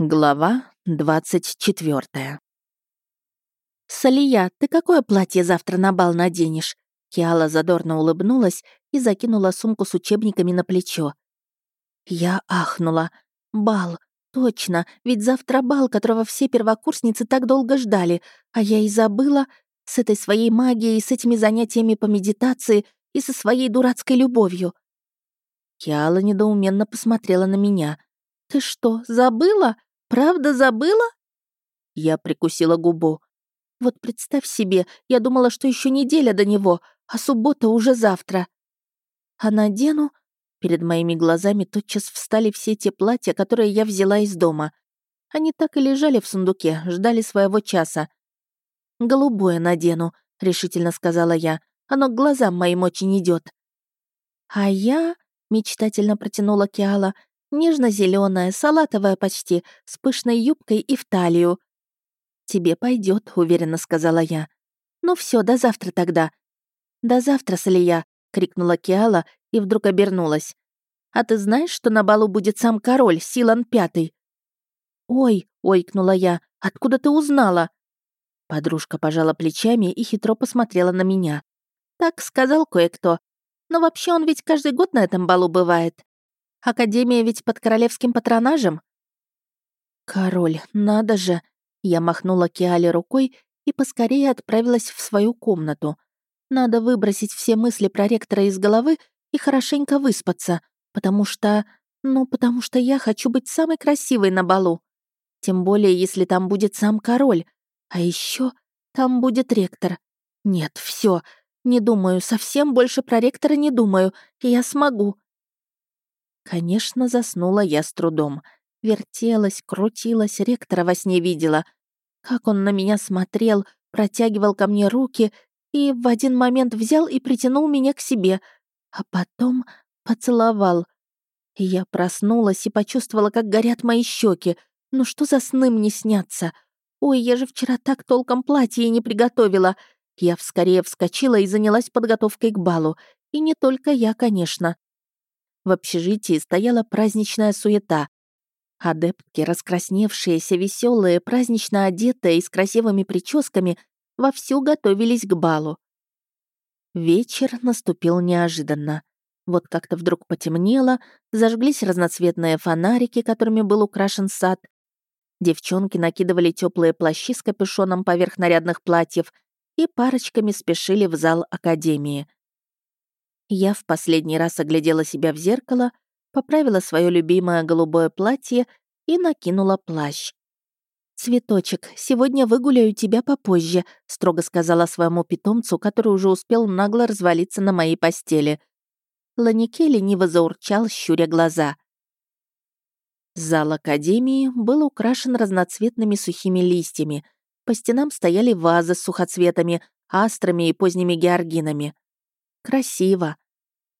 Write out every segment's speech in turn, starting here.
Глава 24 «Салия, ты какое платье завтра на бал наденешь?» Киала задорно улыбнулась и закинула сумку с учебниками на плечо. Я ахнула. «Бал! Точно! Ведь завтра бал, которого все первокурсницы так долго ждали, а я и забыла с этой своей магией, с этими занятиями по медитации и со своей дурацкой любовью». Киала недоуменно посмотрела на меня. «Ты что, забыла?» Правда забыла?» Я прикусила губу. «Вот представь себе, я думала, что еще неделя до него, а суббота уже завтра. А надену...» Перед моими глазами тотчас встали все те платья, которые я взяла из дома. Они так и лежали в сундуке, ждали своего часа. «Голубое надену», — решительно сказала я. «Оно к глазам моим очень идет. «А я...» — мечтательно протянула Киала. Нежно-зеленая, салатовая почти, с пышной юбкой и в талию. «Тебе пойдет, уверенно сказала я. «Ну все, до завтра тогда». «До завтра, Салия», — крикнула Киала и вдруг обернулась. «А ты знаешь, что на балу будет сам король, Силан Пятый?» «Ой», — ойкнула я, — «откуда ты узнала?» Подружка пожала плечами и хитро посмотрела на меня. «Так сказал кое-кто. Но вообще он ведь каждый год на этом балу бывает. Академия ведь под королевским патронажем?» «Король, надо же!» Я махнула Киале рукой и поскорее отправилась в свою комнату. Надо выбросить все мысли про ректора из головы и хорошенько выспаться, потому что... Ну, потому что я хочу быть самой красивой на балу. Тем более, если там будет сам король. А еще там будет ректор. Нет, все, не думаю, совсем больше про ректора не думаю, я смогу. Конечно, заснула я с трудом. Вертелась, крутилась, ректора во сне видела. Как он на меня смотрел, протягивал ко мне руки и в один момент взял и притянул меня к себе, а потом поцеловал. Я проснулась и почувствовала, как горят мои щеки. Ну что за сны мне снятся? Ой, я же вчера так толком платье не приготовила. Я вскорее вскочила и занялась подготовкой к балу. И не только я, конечно. В общежитии стояла праздничная суета. Адептки, раскрасневшиеся, веселые, празднично одетые и с красивыми прическами, вовсю готовились к балу. Вечер наступил неожиданно. Вот как-то вдруг потемнело, зажглись разноцветные фонарики, которыми был украшен сад. Девчонки накидывали теплые плащи с капюшоном поверх нарядных платьев и парочками спешили в зал академии. Я в последний раз оглядела себя в зеркало, поправила свое любимое голубое платье и накинула плащ. «Цветочек, сегодня выгуляю тебя попозже», — строго сказала своему питомцу, который уже успел нагло развалиться на моей постели. Ланике лениво заурчал, щуря глаза. Зал Академии был украшен разноцветными сухими листьями. По стенам стояли вазы с сухоцветами, астрами и поздними георгинами. Красиво.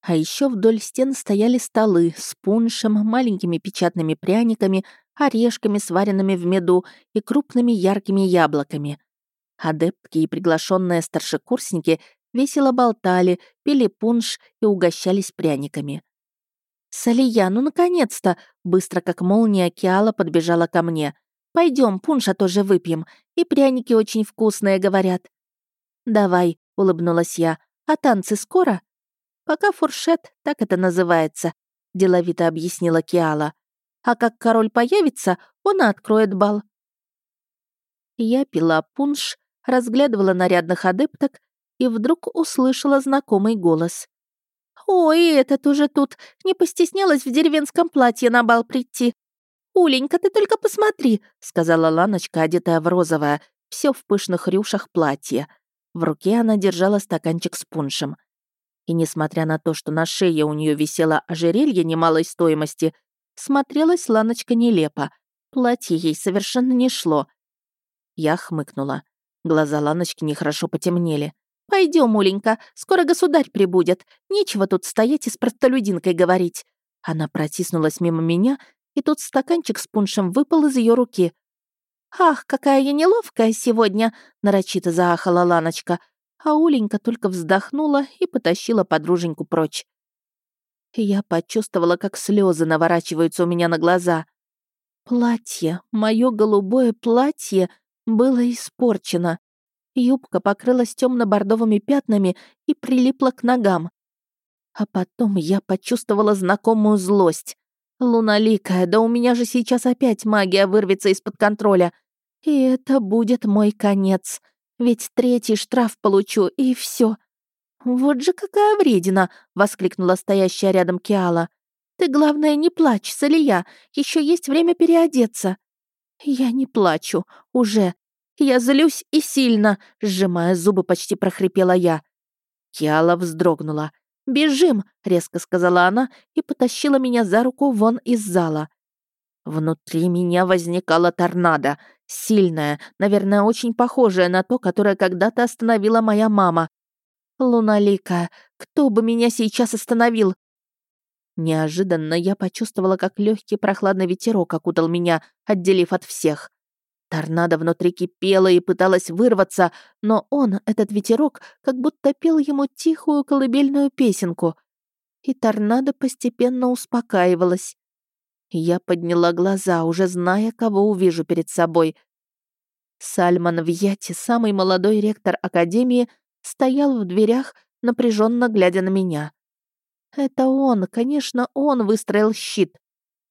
А еще вдоль стен стояли столы с пуншем, маленькими печатными пряниками, орешками, сваренными в меду, и крупными яркими яблоками. Адептки и приглашенные старшекурсники весело болтали, пили пунш и угощались пряниками. «Салия, ну наконец-то!» Быстро как молния Киала подбежала ко мне. Пойдем, пунша тоже выпьем. И пряники очень вкусные, говорят». «Давай», — улыбнулась я. А танцы скоро? Пока фуршет, так это называется, деловито объяснила Киала. А как король появится, он и откроет бал. Я пила пунш, разглядывала нарядных адепток и вдруг услышала знакомый голос. «Ой, это тоже тут! Не постеснялась в деревенском платье на бал прийти!» «Уленька, ты только посмотри!» — сказала Ланочка, одетая в розовое, все в пышных рюшах платье. В руке она держала стаканчик с пуншем. И несмотря на то, что на шее у нее висело ожерелье немалой стоимости, смотрелась Ланочка нелепо. Платье ей совершенно не шло. Я хмыкнула. Глаза Ланочки нехорошо потемнели. Пойдем, Уленька, скоро государь прибудет. Нечего тут стоять и с простолюдинкой говорить». Она протиснулась мимо меня, и тут стаканчик с пуншем выпал из ее руки. «Ах, какая я неловкая сегодня!» — нарочито заахала Ланочка, а Уленька только вздохнула и потащила подруженьку прочь. Я почувствовала, как слезы наворачиваются у меня на глаза. Платье, мое голубое платье было испорчено. Юбка покрылась темно-бордовыми пятнами и прилипла к ногам. А потом я почувствовала знакомую злость. Луналикая, да у меня же сейчас опять магия вырвется из-под контроля. И это будет мой конец. Ведь третий штраф получу, и все. «Вот же какая вредина!» — воскликнула стоящая рядом Киала. «Ты, главное, не плачь, Салия, еще есть время переодеться». «Я не плачу, уже. Я злюсь и сильно», — сжимая зубы, почти прохрипела я. Киала вздрогнула. «Бежим!» — резко сказала она и потащила меня за руку вон из зала. Внутри меня возникала торнадо, сильная, наверное, очень похожая на то, которое когда-то остановила моя мама. Луналика, кто бы меня сейчас остановил? Неожиданно я почувствовала, как легкий прохладный ветерок окутал меня, отделив от всех. Торнадо внутри кипело и пыталась вырваться, но он, этот ветерок, как будто пел ему тихую колыбельную песенку. И торнадо постепенно успокаивалось. Я подняла глаза, уже зная, кого увижу перед собой. Сальман Вьяти, самый молодой ректор Академии, стоял в дверях, напряженно глядя на меня. Это он, конечно, он выстроил щит.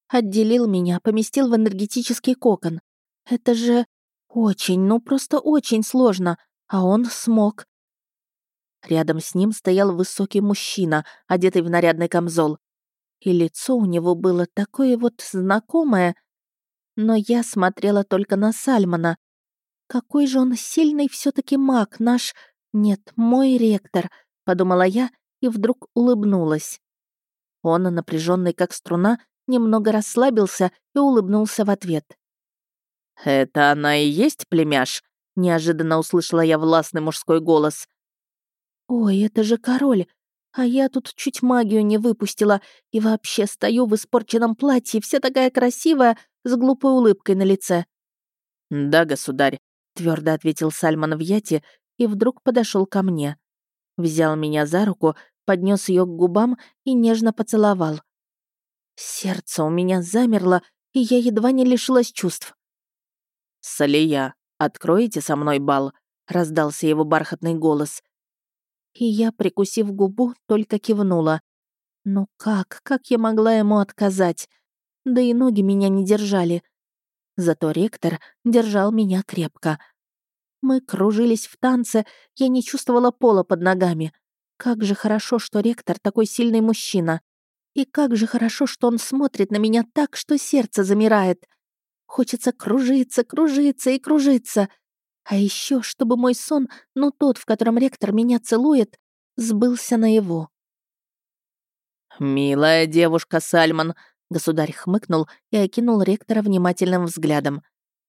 Отделил меня, поместил в энергетический кокон. Это же очень, ну просто очень сложно, а он смог. Рядом с ним стоял высокий мужчина, одетый в нарядный камзол. И лицо у него было такое вот знакомое. Но я смотрела только на Сальмана. Какой же он сильный все таки маг, наш «Нет, мой ректор», — подумала я и вдруг улыбнулась. Он, напряженный как струна, немного расслабился и улыбнулся в ответ. «Это она и есть племяш?» — неожиданно услышала я властный мужской голос. «Ой, это же король! А я тут чуть магию не выпустила и вообще стою в испорченном платье, вся такая красивая, с глупой улыбкой на лице». «Да, государь», — твердо ответил Сальман в яте и вдруг подошел ко мне. Взял меня за руку, поднес ее к губам и нежно поцеловал. Сердце у меня замерло, и я едва не лишилась чувств. «Салия, откроете со мной бал?» — раздался его бархатный голос. И я, прикусив губу, только кивнула. Ну как, как я могла ему отказать? Да и ноги меня не держали. Зато ректор держал меня крепко — мы кружились в танце, я не чувствовала пола под ногами. Как же хорошо, что ректор такой сильный мужчина. И как же хорошо, что он смотрит на меня так, что сердце замирает. Хочется кружиться, кружиться и кружиться. А еще, чтобы мой сон, ну тот, в котором ректор меня целует, сбылся на его. «Милая девушка Сальман», — государь хмыкнул и окинул ректора внимательным взглядом.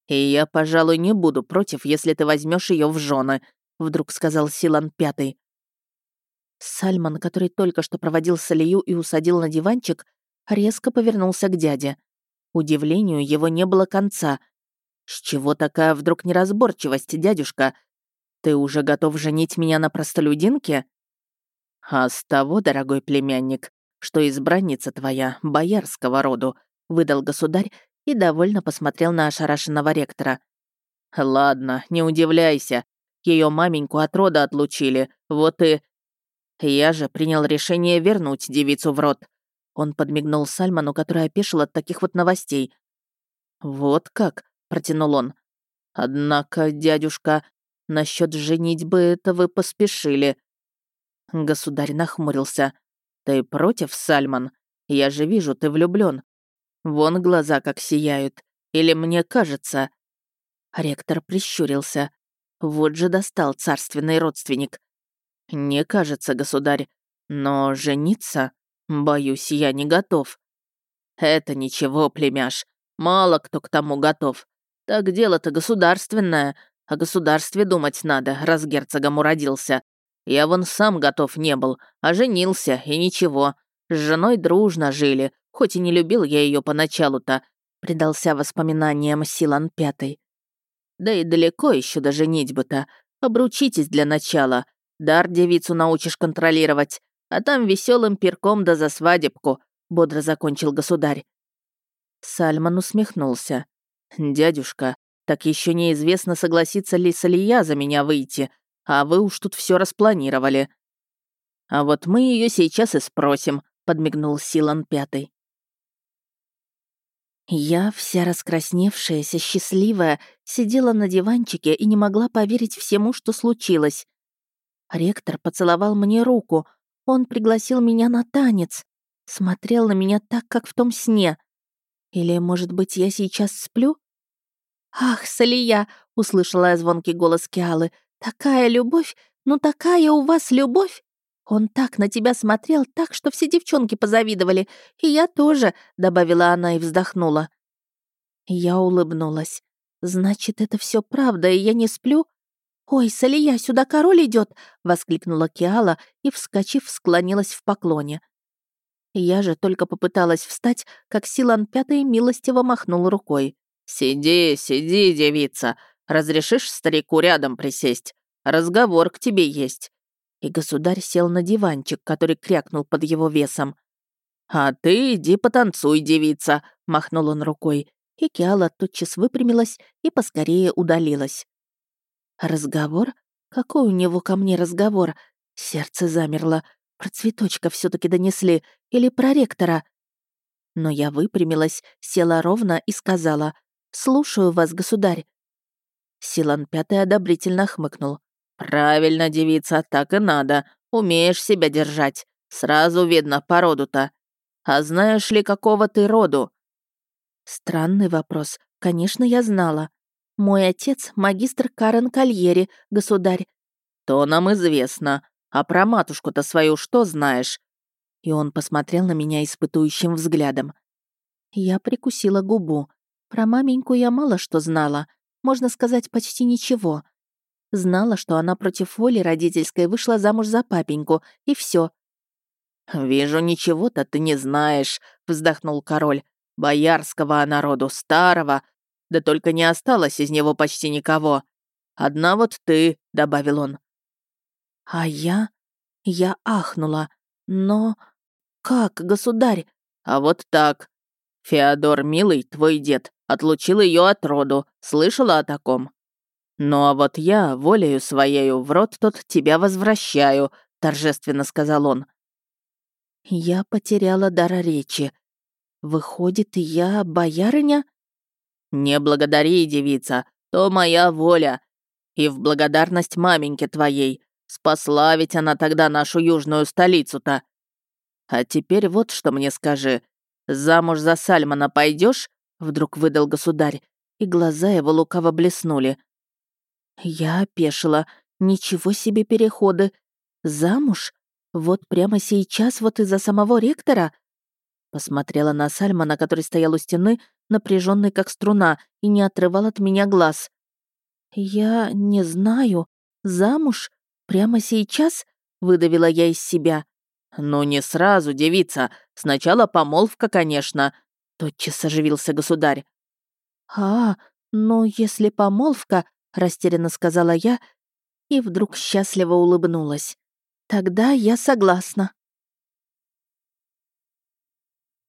«И я, пожалуй, не буду против, если ты возьмешь ее в жены», — вдруг сказал Силан Пятый. Сальман, который только что проводил Салию и усадил на диванчик, резко повернулся к дяде. Удивлению его не было конца. «С чего такая вдруг неразборчивость, дядюшка? Ты уже готов женить меня на простолюдинке?» «А с того, дорогой племянник, что избранница твоя боярского роду», — выдал государь и довольно посмотрел на ошарашенного ректора. «Ладно, не удивляйся. Ее маменьку от рода отлучили, вот и...» «Я же принял решение вернуть девицу в род». Он подмигнул Сальману, который опешил от таких вот новостей. «Вот как?» — протянул он. «Однако, дядюшка, насчет женитьбы это вы поспешили». Государь нахмурился. «Ты против, Сальман? Я же вижу, ты влюблен. Вон глаза как сияют. Или мне кажется...» Ректор прищурился. Вот же достал царственный родственник. «Не кажется, государь. Но жениться? Боюсь, я не готов». «Это ничего, племяш. Мало кто к тому готов. Так дело-то государственное. О государстве думать надо, раз герцогом уродился. Я вон сам готов не был, а женился, и ничего. С женой дружно жили, хоть и не любил я ее поначалу-то, предался воспоминаниям Силан Пятый. Да и далеко еще до женитьбы-то. Обручитесь для начала. Дар девицу научишь контролировать, а там веселым перком да за свадебку», — бодро закончил государь. Сальман усмехнулся. «Дядюшка, так еще неизвестно, согласится ли Салия за меня выйти, а вы уж тут все распланировали». «А вот мы ее сейчас и спросим», — подмигнул Силан Пятый. Я, вся раскрасневшаяся, счастливая, сидела на диванчике и не могла поверить всему, что случилось. Ректор поцеловал мне руку. Он пригласил меня на танец. Смотрел на меня так, как в том сне. Или, может быть, я сейчас сплю? «Ах, Салия!» — услышала я звонкий голос Киалы. «Такая любовь! Ну такая у вас любовь!» Он так на тебя смотрел, так, что все девчонки позавидовали. И я тоже», — добавила она и вздохнула. Я улыбнулась. «Значит, это все правда, и я не сплю?» «Ой, Салия, сюда король идет! воскликнула Киала и, вскочив, склонилась в поклоне. Я же только попыталась встать, как Силан Пятый милостиво махнул рукой. «Сиди, сиди, девица. Разрешишь старику рядом присесть? Разговор к тебе есть». И государь сел на диванчик, который крякнул под его весом. «А ты иди потанцуй, девица», — махнул он рукой. И Киала тотчас выпрямилась и поскорее удалилась. Разговор? Какой у него ко мне разговор? Сердце замерло. Про цветочка все таки донесли. Или про ректора? Но я выпрямилась, села ровно и сказала «Слушаю вас, государь». Силан Пятый одобрительно хмыкнул. «Правильно, девица, так и надо. Умеешь себя держать. Сразу видно породу-то. А знаешь ли, какого ты роду?» Странный вопрос. Конечно, я знала. Мой отец — магистр Карен Кальери, государь. То нам известно. А про матушку-то свою что знаешь? И он посмотрел на меня испытующим взглядом. Я прикусила губу. Про маменьку я мало что знала. Можно сказать, почти ничего. Знала, что она против воли родительской вышла замуж за папеньку, и все. «Вижу, ничего-то ты не знаешь», — вздохнул король. «Боярского народу, старого. Да только не осталось из него почти никого. Одна вот ты», — добавил он. «А я? Я ахнула. Но... Как, государь?» «А вот так. Феодор, милый, твой дед, отлучил ее от роду. Слышала о таком? Ну а вот я, волею своею, в рот тот тебя возвращаю, торжественно сказал он. Я потеряла дар речи. Выходит, я боярыня? Не благодари, девица, то моя воля. И в благодарность маменьке твоей. Спасла ведь она тогда нашу южную столицу-то. А теперь вот что мне скажи. «Замуж за Сальмана пойдешь? Вдруг выдал государь, и глаза его лукаво блеснули. Я опешила. Ничего себе переходы. Замуж? Вот прямо сейчас, вот из-за самого ректора? Посмотрела на Сальмана, который стоял у стены, напряженный как струна, и не отрывал от меня глаз. «Я не знаю. Замуж? Прямо сейчас?» — выдавила я из себя. «Ну не сразу, девица. Сначала помолвка, конечно», — тотчас оживился государь. «А, ну если помолвка», — растерянно сказала я и вдруг счастливо улыбнулась. «Тогда я согласна».